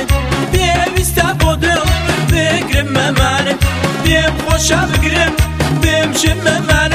ممن بیم ویستا بودم بگرم ممن بیم خوشا بگرم بیم شم ممن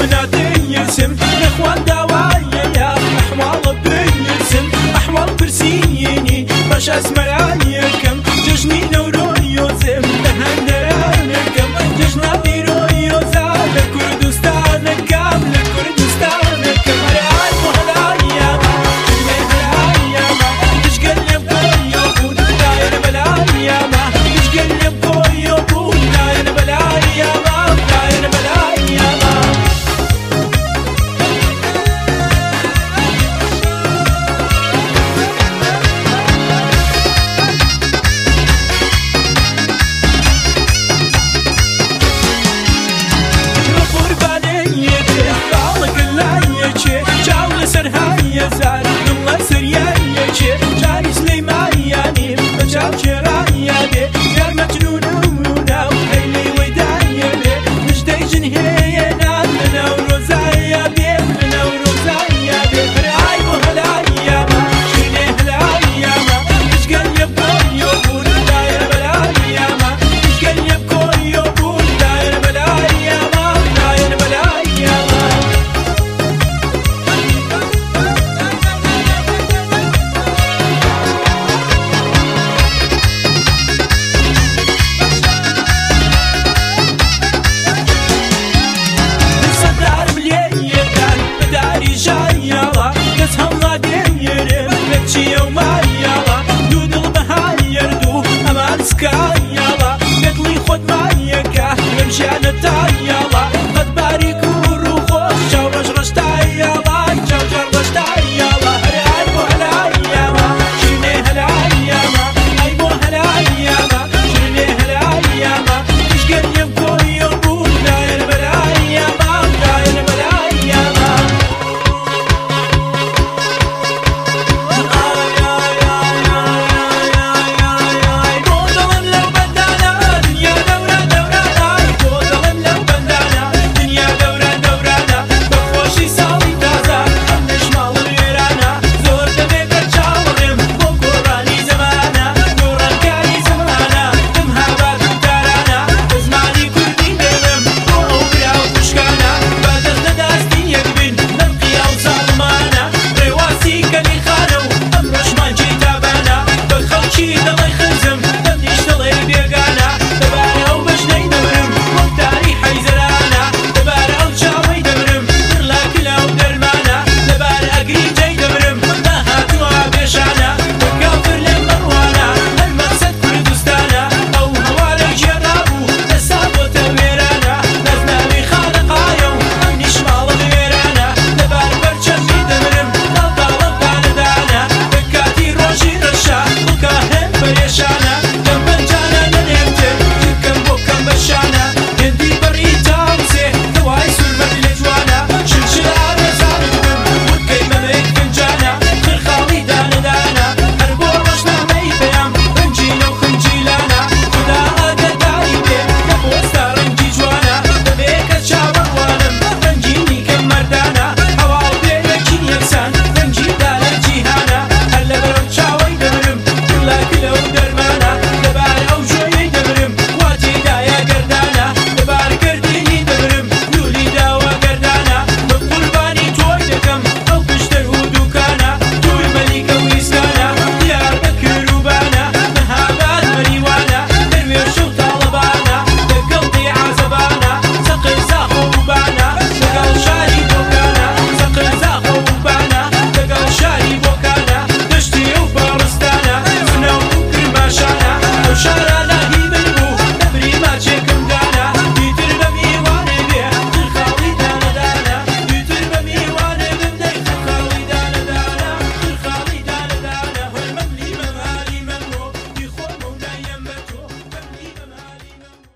بنادي يرسم الاخوان دوايا يا احمر بنرسم احمر برسيني باش اسمر